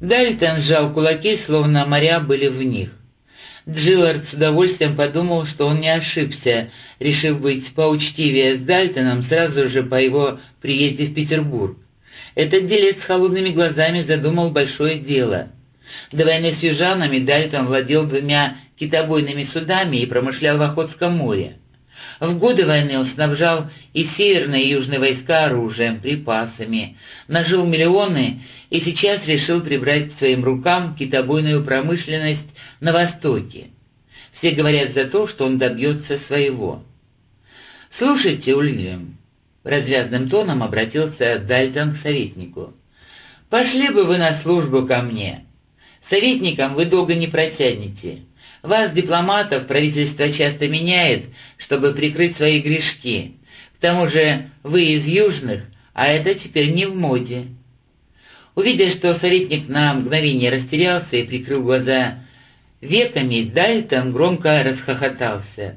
Дальтон сжал кулаки, словно моря были в них. Джиллард с удовольствием подумал, что он не ошибся, решив быть поучтивее с Дальтоном сразу же по его приезде в Петербург. Этот делец с холодными глазами задумал большое дело. До войны с южанами Дальтон владел двумя китобойными судами и промышлял в Охотском море. В годы войны он снабжал и северные и южные войска оружием, припасами, нажил миллионы и сейчас решил прибрать к своим рукам китобойную промышленность на Востоке. Все говорят за то, что он добьется своего. «Слушайте, Уильям», — развязным тоном обратился Дальтон к советнику, — «пошли бы вы на службу ко мне. Советникам вы долго не протянете. Вас, дипломатов, правительство часто меняет, чтобы прикрыть свои грешки. К тому же вы из южных, а это теперь не в моде». Увидя, что советник на мгновение растерялся и прикрыл глаза веками, Дальтон громко расхохотался.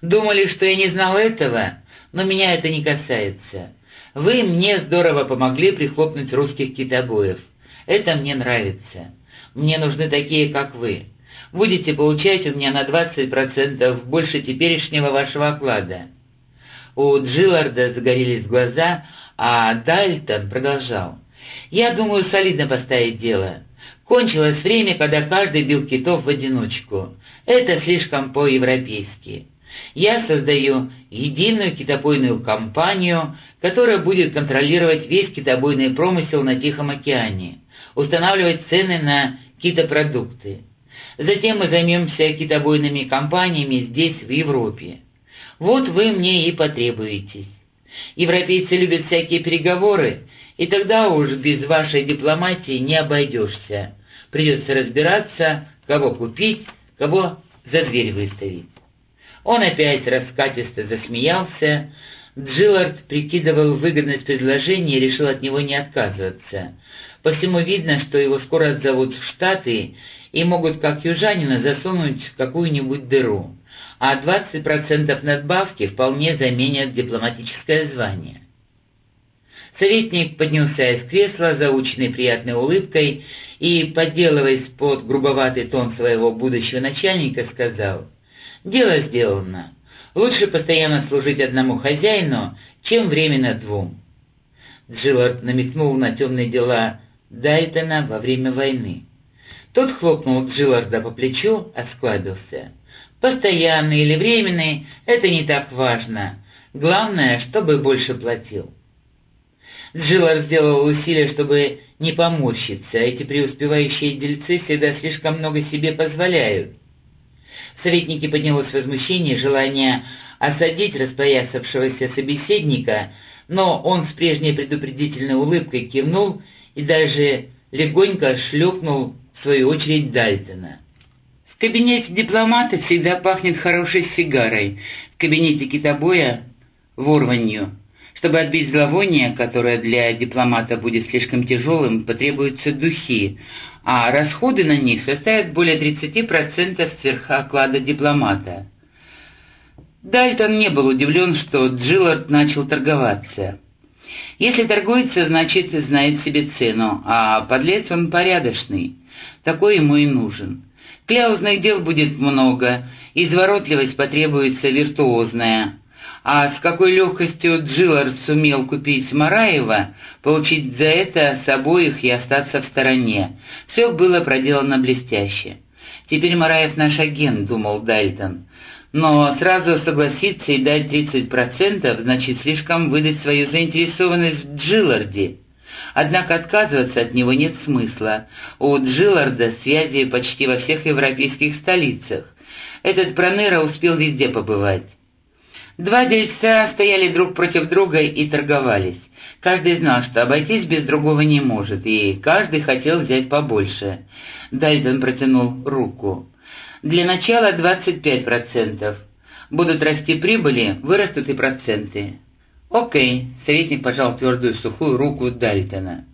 «Думали, что я не знал этого, но меня это не касается. Вы мне здорово помогли прихлопнуть русских китобоев. Это мне нравится. Мне нужны такие, как вы будете получать у меня на 20% больше теперешнего вашего оклада». У Джилларда загорелись глаза, а Дальтон продолжал. «Я думаю солидно поставить дело. Кончилось время, когда каждый бил китов в одиночку. Это слишком по-европейски. Я создаю единую китобойную компанию, которая будет контролировать весь китобойный промысел на Тихом океане, устанавливать цены на китопродукты. Затем мы займемся китобойными компаниями здесь, в Европе. Вот вы мне и потребуетесь. Европейцы любят всякие переговоры, и тогда уж без вашей дипломатии не обойдешься. Придется разбираться, кого купить, кого за дверь выставить. Он опять раскатисто засмеялся. Джиллард прикидывал выгодность предложения и решил от него не отказываться. По всему видно, что его скоро отзовут в Штаты, и могут, как южанина, засунуть в какую-нибудь дыру, а 20% надбавки вполне заменят дипломатическое звание. Советник поднялся из кресла, заученный приятной улыбкой, и, подделываясь под грубоватый тон своего будущего начальника, сказал, «Дело сделано. Лучше постоянно служить одному хозяину, чем временно двум». Джиллард намекнул на темные дела Дайтона во время войны. Тот хлопнул Джилларда по плечу, осклабился. «Постоянный или временный — это не так важно. Главное, чтобы больше платил». Джиллард сделал усилие, чтобы не поморщиться. Эти преуспевающие дельцы всегда слишком много себе позволяют. В советнике поднялось возмущение, желание осадить распоясавшегося собеседника, но он с прежней предупредительной улыбкой кивнул и даже легонько шлепнул в свою очередь Дальтона. В кабинете дипломата всегда пахнет хорошей сигарой, в кабинете китобоя — ворванью. Чтобы отбить зловоние, которое для дипломата будет слишком тяжелым, потребуются духи, а расходы на них составят более 30% сверхоклада дипломата. Дальтон не был удивлен, что Джиллард начал торговаться. Если торгуется, значит, знает себе цену, а подлец он порядочный. Такой ему и нужен. Кляузных дел будет много, изворотливость потребуется виртуозная. А с какой легкостью Джиллард сумел купить Мараева, получить за это с обоих и остаться в стороне. Все было проделано блестяще. «Теперь Мараев наш агент», — думал Дальтон. Но сразу согласиться и дать 30% значит слишком выдать свою заинтересованность в Джилларде. Однако отказываться от него нет смысла. У Джилларда связи почти во всех европейских столицах. Этот Пронера успел везде побывать. Два дельца стояли друг против друга и торговались. Каждый знал, что обойтись без другого не может, и каждый хотел взять побольше. Дальтон протянул руку. Для начала 25%. Будут расти прибыли, вырастут и проценты. «Окей», — советник пожал твердую сухую руку Дальтона.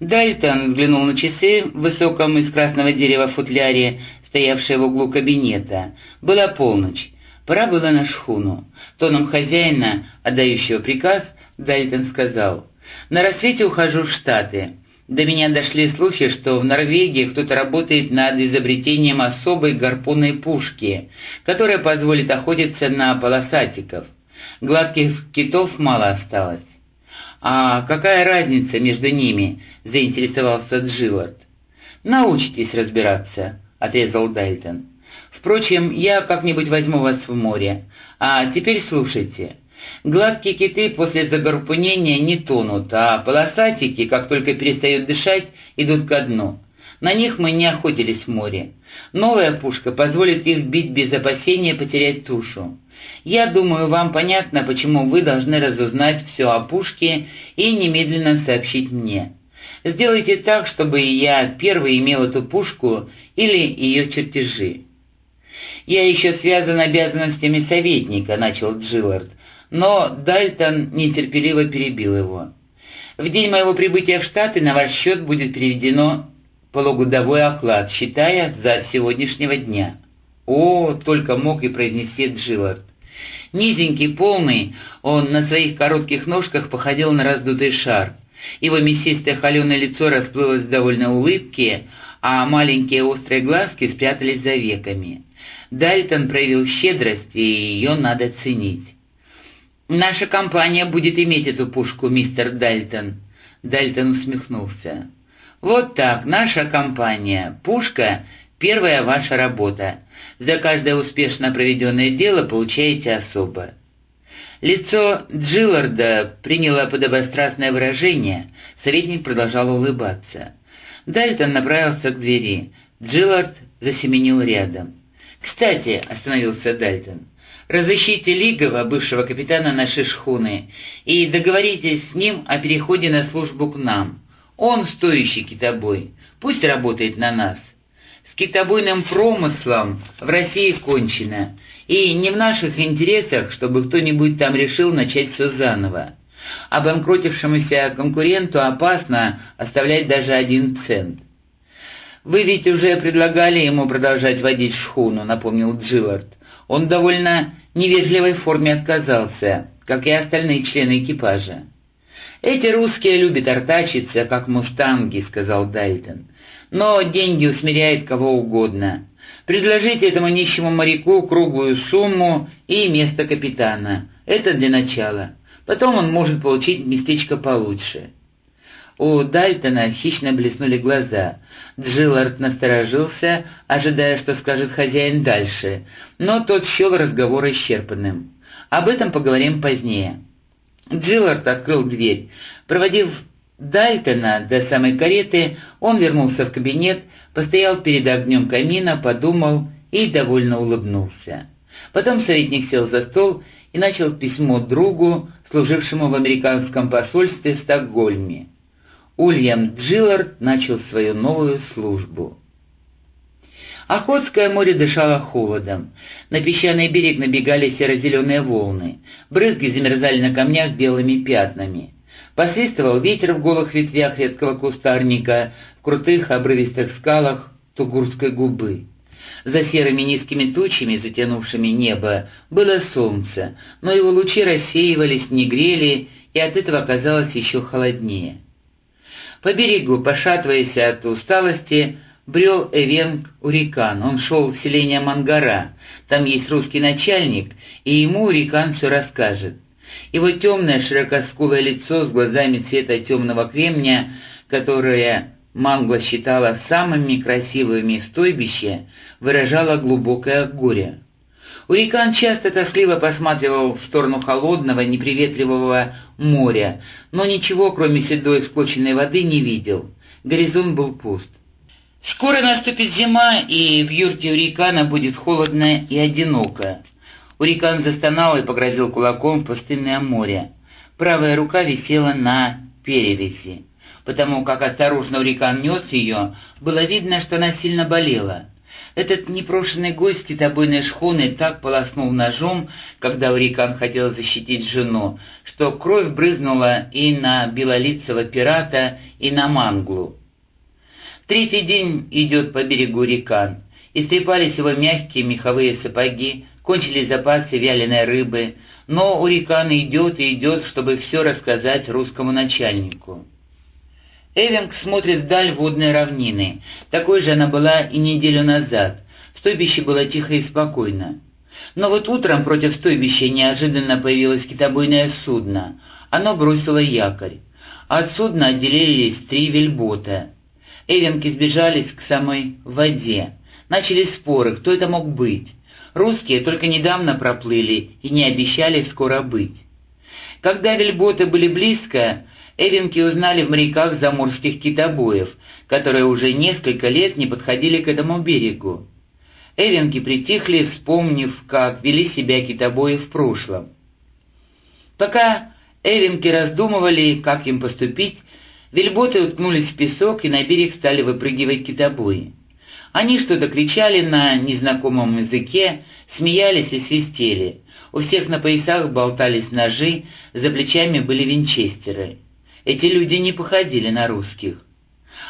Дальтон взглянул на часы в высоком из красного дерева футляре, стоявшие в углу кабинета. Была полночь. Пора было на шхуну. Тоном хозяина, отдающего приказ, Дальтон сказал, «На рассвете ухожу в Штаты. До меня дошли слухи, что в Норвегии кто-то работает над изобретением особой гарпунной пушки, которая позволит охотиться на полосатиков. Гладких китов мало осталось. «А какая разница между ними?» — заинтересовался Джилард. «Научитесь разбираться», — отрезал Дальтон. «Впрочем, я как-нибудь возьму вас в море. А теперь слушайте. Гладкие киты после загорпунения не тонут, а полосатики, как только перестают дышать, идут ко дну. На них мы не охотились в море. Новая пушка позволит их бить без опасения потерять тушу. Я думаю, вам понятно, почему вы должны разузнать все о пушке и немедленно сообщить мне. Сделайте так, чтобы я первый имел эту пушку или ее чертежи. «Я еще связан обязанностями советника», — начал Джиллард, но Дальтон нетерпеливо перебил его. «В день моего прибытия в Штаты на ваш счет будет переведено полугодовой оклад, считая за сегодняшнего дня». «О!» — только мог и произнести Джиллард. Низенький, полный, он на своих коротких ножках походил на раздутый шар. Его мясистое холеное лицо расплылось в довольно улыбке, а маленькие острые глазки спрятались за веками. Дальтон проявил щедрость, и ее надо ценить. «Наша компания будет иметь эту пушку, мистер Дальтон», — Дальтон усмехнулся. «Вот так, наша компания. Пушка — первая ваша работа. За каждое успешно проведенное дело получаете особо». Лицо Джилларда приняло подобострастное выражение, советник продолжал улыбаться. Дальтон направился к двери. Джиллард засеменил рядом. «Кстати», — остановился Дальтон, — «разыщите Лигова, бывшего капитана нашей шхуны, и договоритесь с ним о переходе на службу к нам. Он стоящий китобой, пусть работает на нас. Китобойным промыслом в России кончено, и не в наших интересах, чтобы кто-нибудь там решил начать все заново. Обанкротившемуся конкуренту опасно оставлять даже один цент. «Вы ведь уже предлагали ему продолжать водить шхуну», — напомнил Джиллард. «Он довольно невежливой форме отказался, как и остальные члены экипажа». «Эти русские любят артачиться, как мустанги», — сказал Дальтон. «Но деньги усмиряют кого угодно. Предложите этому нищему моряку круглую сумму и место капитана. Это для начала. Потом он может получить местечко получше». У Дальтона хищно блеснули глаза. Джиллард насторожился, ожидая, что скажет хозяин дальше, но тот счел разговор исчерпанным. Об этом поговорим позднее. Джиллард открыл дверь. Проводив Дальтона до самой кареты, он вернулся в кабинет, постоял перед огнем камина, подумал и довольно улыбнулся. Потом советник сел за стол и начал письмо другу, служившему в американском посольстве в Стокгольме. Ульям Джиллард начал свою новую службу. Охотское море дышало холодом. На песчаный берег набегали серо-зеленые волны. Брызги замерзали на камнях белыми пятнами. Посвистывал ветер в голых ветвях редкого кустарника, в крутых обрывистых скалах Тугурской губы. За серыми низкими тучами, затянувшими небо, было солнце, но его лучи рассеивались, не грели, и от этого казалось еще холоднее. По берегу, пошатываясь от усталости, брел Эвенг Урикан. Он шел в селение Мангара. Там есть русский начальник, и ему Урикан все расскажет. Его темное широкоскулое лицо с глазами цвета темного кремня, которое Мангла считала самыми красивыми в стойбище, выражало глубокое горе. Урикан часто тоскливо посматривал в сторону холодного, неприветливого моря, но ничего, кроме седой всклоченной воды, не видел. Горизонт был пуст. Скоро наступит зима, и в юрте Урикана будет холодно и одиноко. Урикан застонал и погрозил кулаком в пустынное море. Правая рука висела на перевеси. Потому как осторожно Урикан нес ее, было видно, что она сильно болела. Этот непрошенный гость китобойной шхуны так полоснул ножом, когда Урикан хотел защитить жену, что кровь брызнула и на белолицего пирата, и на манглу. Третий день идет по берегу Рикан. Истрепались его мягкие меховые сапоги, кончились запасы вяленой рыбы, но Урикан идет и идет, чтобы все рассказать русскому начальнику. Эвинг смотрит вдаль водной равнины. Такой же она была и неделю назад. В стойбище было тихо и спокойно. Но вот утром против стойбища неожиданно появилось китобойное судно. Оно бросило якорь. От судна отделились три вельбота. Эвенки сбежались к самой воде. Начались споры, кто это мог быть. Русские только недавно проплыли и не обещали скоро быть. Когда вельботы были близко, Эвенки узнали в моряках заморских китобоев, которые уже несколько лет не подходили к этому берегу. Эвенки притихли, вспомнив, как вели себя китобои в прошлом. Пока Эвенки раздумывали, как им поступить, вельботы уткнулись в песок и на берег стали выпрыгивать китобои. Они что-то кричали на незнакомом языке, смеялись и свистели. У всех на поясах болтались ножи, за плечами были винчестеры. Эти люди не походили на русских.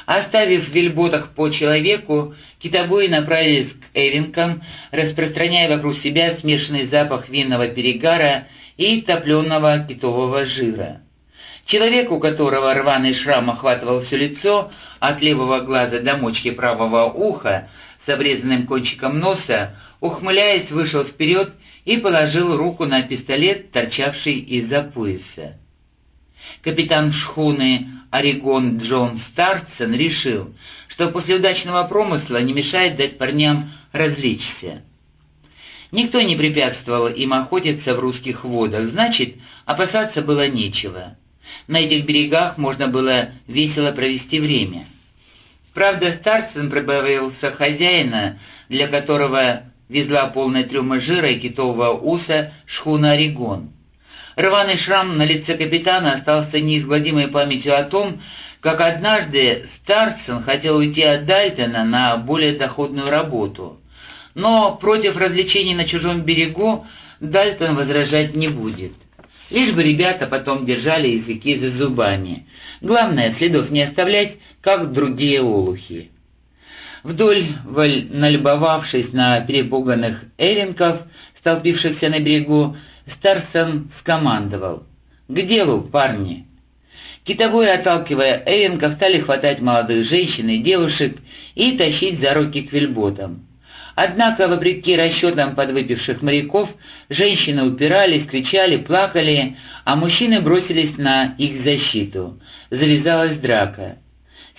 Оставив в вельботах по человеку, китобои направились к Эвинкам, распространяя вокруг себя смешанный запах винного перегара и топленого китового жира. Человек, у которого рваный шрам охватывал все лицо, от левого глаза до мочки правого уха, с обрезанным кончиком носа, ухмыляясь, вышел вперед и положил руку на пистолет, торчавший из-за пояса. Капитан шхуны Орегон Джон Старцен решил, что после удачного промысла не мешает дать парням развлечься. Никто не препятствовал им охотиться в русских водах, значит, опасаться было нечего. На этих берегах можно было весело провести время. Правда, Старцен прибавился хозяина, для которого везла полная трюма жира и китового уса шхуна «Орегон». Рваный шрам на лице капитана остался неизгладимой памятью о том, как однажды Старцен хотел уйти от Дальтона на более доходную работу. Но против развлечений на чужом берегу Дальтон возражать не будет. Лишь бы ребята потом держали языки за зубами. Главное, следов не оставлять, как другие олухи. Вдоль, налюбовавшись на перепуганных эвенков, столпившихся на берегу, Старсон скомандовал. «К делу, парни!» Китобои, отталкивая эвенков, стали хватать молодых женщин и девушек и тащить за руки к вельботам. Однако, вопреки расчетам подвыпивших моряков, женщины упирались, кричали, плакали, а мужчины бросились на их защиту. Завязалась драка.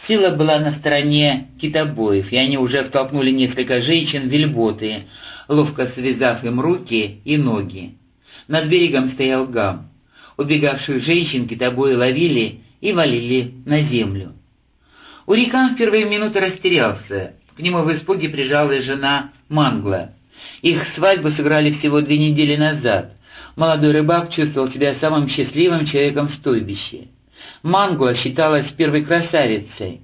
Сила была на стороне китобоев, и они уже втолкнули несколько женщин в вельботы, ловко связав им руки и ноги. Над берегом стоял гам. Убегавших женщин китобои ловили и валили на землю. Урикан в первые минуты растерялся. К нему в испуге прижалась жена Мангла. Их свадьбу сыграли всего две недели назад. Молодой рыбак чувствовал себя самым счастливым человеком в стойбище. Мангла считалась первой красавицей.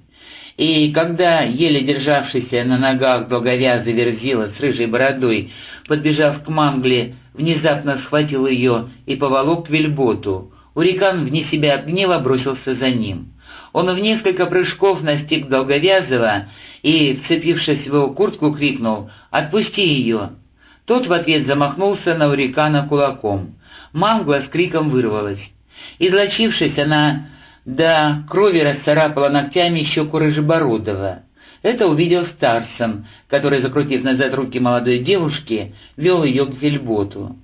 И когда, еле державшийся на ногах долговязый верзила с рыжей бородой, подбежав к Мангле, внезапно схватил ее и поволок к вельботу, Урикан вне себя от гнева бросился за ним. Он в несколько прыжков настиг Долговязова и, вцепившись в его куртку, крикнул «Отпусти ее!». Тот в ответ замахнулся на Урикана кулаком. Мангла с криком вырвалась. Излочившись, она до крови расцарапала ногтями щеку Рыжебородова. Это увидел Старсон, который, закрутив назад руки молодой девушки, вел ее к вельботу.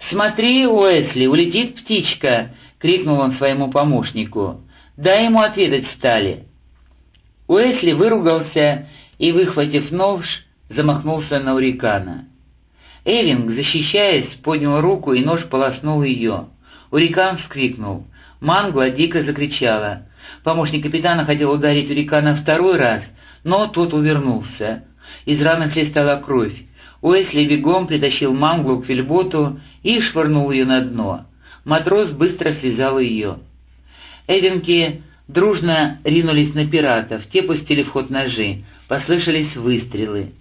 «Смотри, Уэсли, улетит птичка!» — крикнул он своему помощнику. «Дай ему ответить стали!» Уэсли выругался и, выхватив нож, замахнулся на Урикана. Эвинг, защищаясь, поднял руку и нож полоснул ее. Урикан вскрикнул. Мангла дико закричала. Помощник капитана хотел ударить Урикана второй раз, но тот увернулся. Из раны хлестала кровь. Уэсли бегом притащил Манглу к вельботу и швырнул ее на дно. Матрос быстро связал ее. Эвенки дружно ринулись на пиратов, те пустили в ход ножи, послышались выстрелы.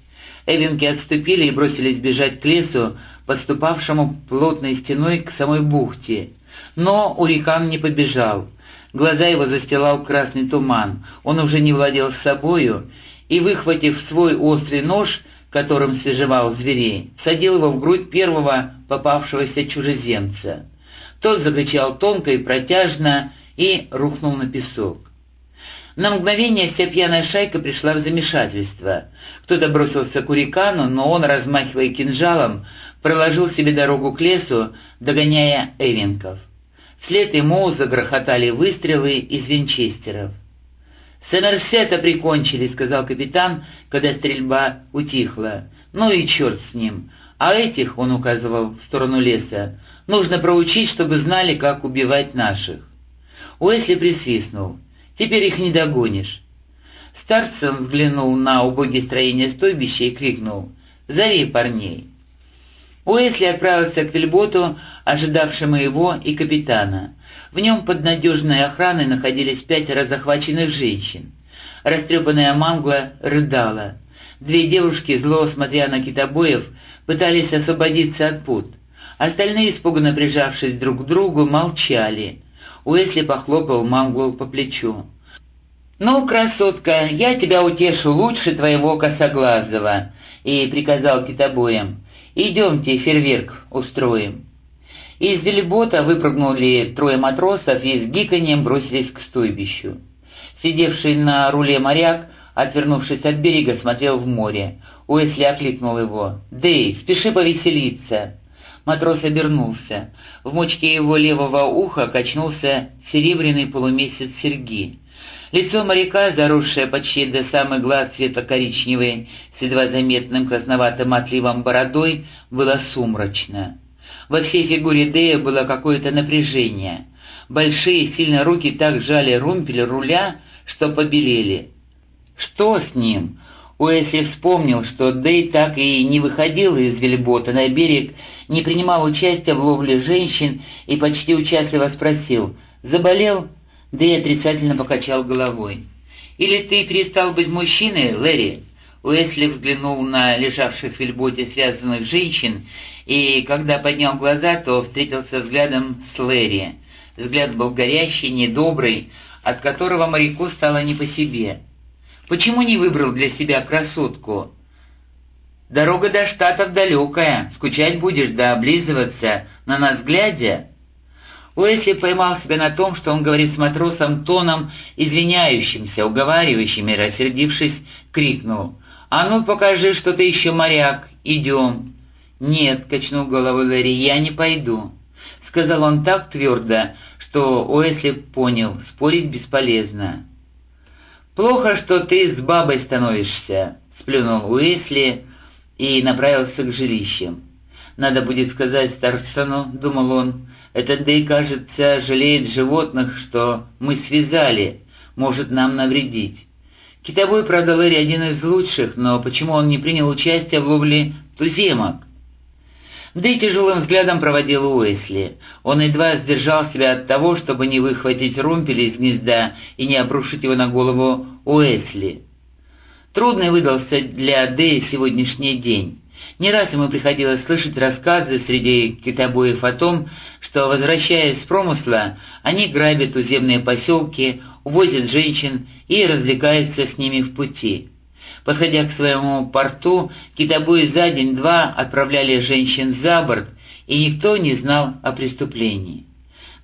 Эвенки отступили и бросились бежать к лесу, подступавшему плотной стеной к самой бухте. Но Урикан не побежал. Глаза его застилал красный туман, он уже не владел собою, и, выхватив свой острый нож, которым свежевал зверей, садил его в грудь первого попавшегося чужеземца. Тот закричал тонко и протяжно и рухнул на песок. На мгновение вся пьяная шайка пришла в замешательство. Кто-то бросился к Урикану, но он, размахивая кинжалом, проложил себе дорогу к лесу, догоняя эвенков. Вслед ему загрохотали выстрелы из винчестеров. «Сомерсета прикончили», — сказал капитан, когда стрельба утихла. «Ну и черт с ним. А этих, — он указывал в сторону леса, — нужно проучить, чтобы знали, как убивать наших». Уэсли присвистнул. «Теперь их не догонишь». Старцем взглянул на убогие строения стойбища и крикнул «Зови парней». Уэсли отправился к Вильботу, ожидавшему его и капитана. В нем под надежной охраной находились пятеро захваченных женщин. Растрепанная мангла рыдала. Две девушки, зло смотря на китобоев, пытались освободиться от пут. Остальные, испуганно прижавшись друг к другу, молчали. Уэсли похлопал Манглу по плечу. «Ну, красотка, я тебя утешу лучше твоего косоглазого», и приказал китобоям. «Идемте, фейерверк устроим». Из вельбота выпрыгнули трое матросов и с гиканьем бросились к стойбищу. Сидевший на руле моряк, отвернувшись от берега, смотрел в море. Уэсли окликнул его. «Дэй, спеши повеселиться!» Матрос обернулся. В мочке его левого уха качнулся серебряный полумесяц серьги. Лицо моряка, заросшее почти до самых глаз светло-коричневой, с едва заметным красноватым отливом бородой, было сумрачно. Во всей фигуре Дея было какое-то напряжение. Большие сильные руки так жали румпель руля, что побелели. Что с ним? Уэсли вспомнил, что Дэй так и не выходил из вельбота на берег, не принимал участия в ловле женщин и почти участливо спросил «Заболел?» Дэй отрицательно покачал головой. «Или ты перестал быть мужчиной, Лэри?» Уэсли взглянул на лежавших в вельботе связанных женщин, и когда поднял глаза, то встретился взглядом с Лэри. Взгляд был горящий, недобрый, от которого моряку стало не по себе. Почему не выбрал для себя красотку? Дорога до Штатов далекая, скучать будешь да облизываться, на нас глядя. Уэсли поймал себя на том, что он говорит с матросом тоном, извиняющимся, уговаривающим, и, рассердившись, крикнул. «А ну покажи, что ты еще моряк, идем». «Нет», — качнул головой Лэри, — «я не пойду». Сказал он так твердо, что Уэсли понял, спорить бесполезно. «Плохо, что ты с бабой становишься», — сплюнул Уэсли и направился к жилищам. «Надо будет сказать Старсону», — думал он, — «этот Дэй, кажется, жалеет животных, что мы связали, может нам навредить». Китобой, правда, Лэри один из лучших, но почему он не принял участие в ловле туземок? Дэй тяжелым взглядом проводил Уэсли. Он едва сдержал себя от того, чтобы не выхватить румпель из гнезда и не обрушить его на голову Уэсли. Трудный выдался для Дэя сегодняшний день. Не раз ему приходилось слышать рассказы среди китобоев о том, что, возвращаясь с промысла, они грабят туземные поселки, увозят женщин и развлекаются с ними в пути. Подходя к своему порту, китобои за день-два отправляли женщин за борт, и никто не знал о преступлении.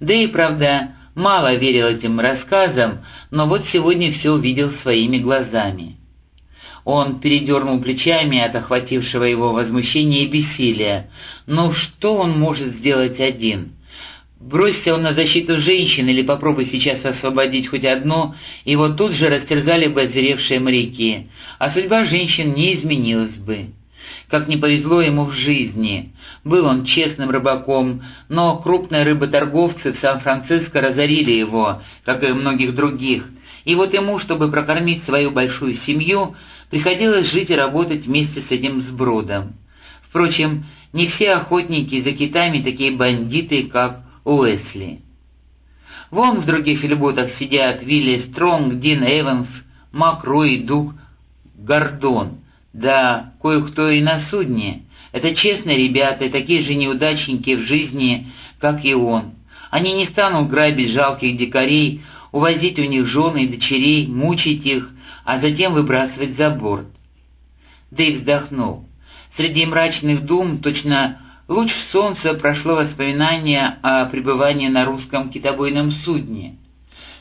Да и, правда, мало верил этим рассказам, но вот сегодня все увидел своими глазами. Он передернул плечами от охватившего его возмущения и бессилия. Ну что он может сделать один? Бросься он на защиту женщин или попробуй сейчас освободить хоть одну, его тут же растерзали бы озверевшие моряки, а судьба женщин не изменилась бы. Как не повезло ему в жизни. Был он честным рыбаком, но крупные рыботорговцы в Сан-Франциско разорили его, как и многих других, и вот ему, чтобы прокормить свою большую семью, приходилось жить и работать вместе с этим сбродом. Впрочем, не все охотники за китами такие бандиты, как Уэсли. Вон в других филибутах сидят Вилли Стронг, Дин Эванс, Мак Рой, Дуг, Гордон, да кое-кто и на судне. Это честные ребята, такие же неудачники в жизни, как и он. Они не станут грабить жалких дикарей, увозить у них жены и дочерей, мучить их, а затем выбрасывать за борт. Дэйв вздохнул. Среди мрачных дум точно луч солнца прошло воспоминание о пребывании на русском китобойном судне.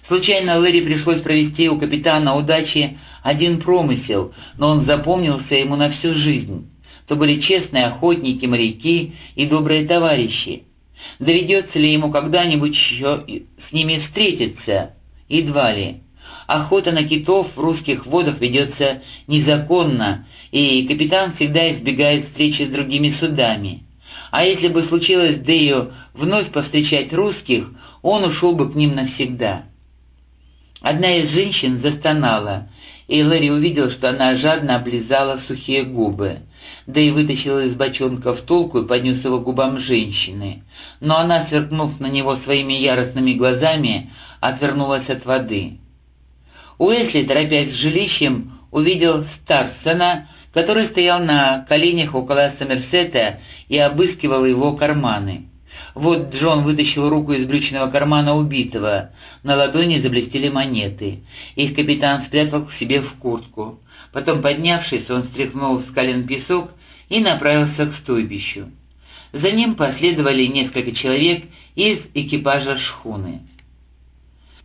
Случайно Лэри пришлось провести у капитана удачи один промысел, но он запомнился ему на всю жизнь. То были честные охотники, моряки и добрые товарищи. Доведется ли ему когда-нибудь еще с ними встретиться? Едва ли. Охота на китов в русских водах ведется незаконно, и капитан всегда избегает встречи с другими судами. А если бы случилось Дэю вновь повстречать русских, он ушел бы к ним навсегда. Одна из женщин застонала, и Лэри увидел, что она жадно облизала сухие губы. Да и вытащил из бочонка втулку и поднес его губам женщины. Но она, сверкнув на него своими яростными глазами, отвернулась от воды. Уэсли, торопясь с жилищем, увидел Старсона, который стоял на коленях около Сомерсета и обыскивал его карманы. Вот Джон вытащил руку из брючного кармана убитого. На ладони заблестели монеты. Их капитан спрятал к себе в куртку. Потом, поднявшись, он стряхнул с колен песок и направился к стойбищу. За ним последовали несколько человек из экипажа шхуны.